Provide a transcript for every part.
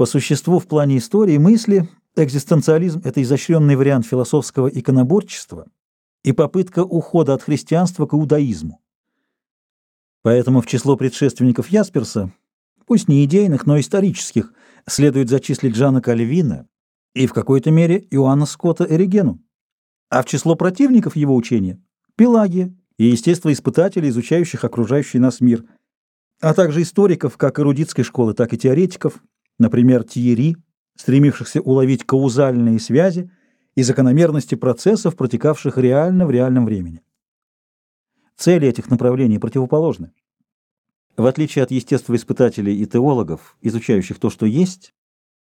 По существу в плане истории мысли экзистенциализм — это изощренный вариант философского иконоборчества и попытка ухода от христианства к иудаизму. Поэтому в число предшественников Ясперса, пусть не идейных, но исторических, следует зачислить Жана Кальвина и в какой-то мере Иоанна Скотта Эригену, а в число противников его учения — Пелагия и естествоиспытателей, изучающих окружающий нас мир, а также историков как эрудитской школы, так и теоретиков, например, Тьерри, стремившихся уловить каузальные связи и закономерности процессов, протекавших реально в реальном времени. Цели этих направлений противоположны. В отличие от естествоиспытателей и теологов, изучающих то, что есть,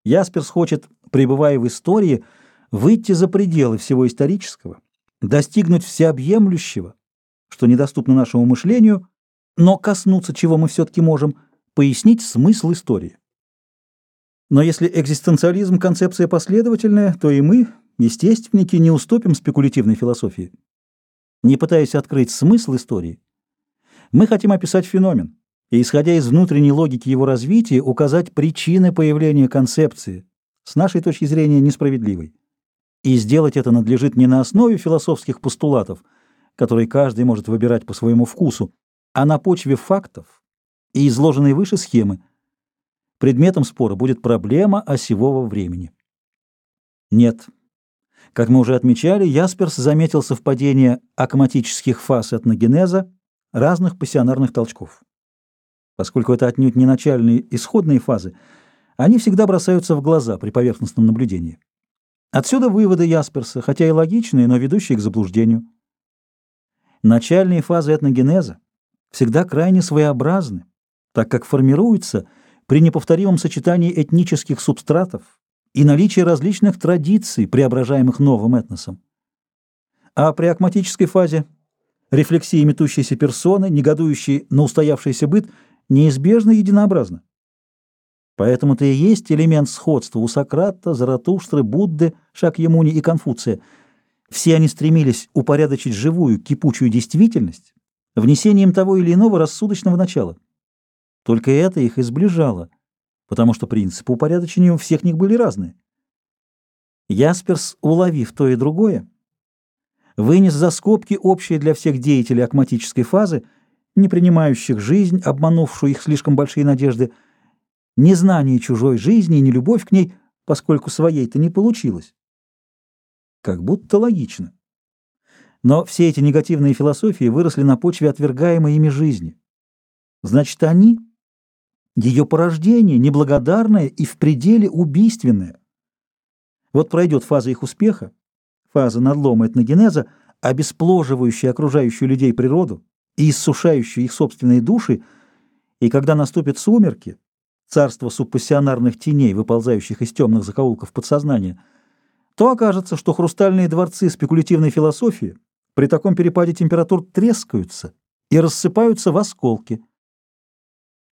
Ясперс хочет, пребывая в истории, выйти за пределы всего исторического, достигнуть всеобъемлющего, что недоступно нашему мышлению, но коснуться чего мы все-таки можем, пояснить смысл истории. Но если экзистенциализм – концепция последовательная, то и мы, естественники, не уступим спекулятивной философии. Не пытаясь открыть смысл истории, мы хотим описать феномен и, исходя из внутренней логики его развития, указать причины появления концепции, с нашей точки зрения несправедливой. И сделать это надлежит не на основе философских постулатов, которые каждый может выбирать по своему вкусу, а на почве фактов и изложенной выше схемы, Предметом спора будет проблема осевого времени. Нет. Как мы уже отмечали, Ясперс заметил совпадение акматических фаз этногенеза разных пассионарных толчков. Поскольку это отнюдь не начальные исходные фазы, они всегда бросаются в глаза при поверхностном наблюдении. Отсюда выводы Ясперса, хотя и логичные, но ведущие к заблуждению. Начальные фазы этногенеза всегда крайне своеобразны, так как формируются при неповторимом сочетании этнических субстратов и наличии различных традиций, преображаемых новым этносом. А при акматической фазе рефлексии метущейся персоны, негодующей на устоявшийся быт, неизбежно единообразны. Поэтому-то и есть элемент сходства у Сократа, Заратуштры, Будды, Шакьямуни и Конфуция. Все они стремились упорядочить живую, кипучую действительность внесением того или иного рассудочного начала. Только это их и сближало, потому что принципы упорядочения у всех них были разные. Ясперс, уловив то и другое, вынес за скобки общие для всех деятелей акматической фазы, не принимающих жизнь, обманувшую их слишком большие надежды, незнание чужой жизни и нелюбовь к ней, поскольку своей-то не получилось. Как будто логично. Но все эти негативные философии выросли на почве отвергаемой ими жизни. Значит, они ее порождение неблагодарное и в пределе убийственное. Вот пройдет фаза их успеха, фаза надлома этногенеза, обеспложивающая окружающую людей природу и иссушающая их собственные души, и когда наступят сумерки, царство субпассионарных теней, выползающих из темных закоулков подсознания, то окажется, что хрустальные дворцы спекулятивной философии при таком перепаде температур трескаются и рассыпаются в осколки –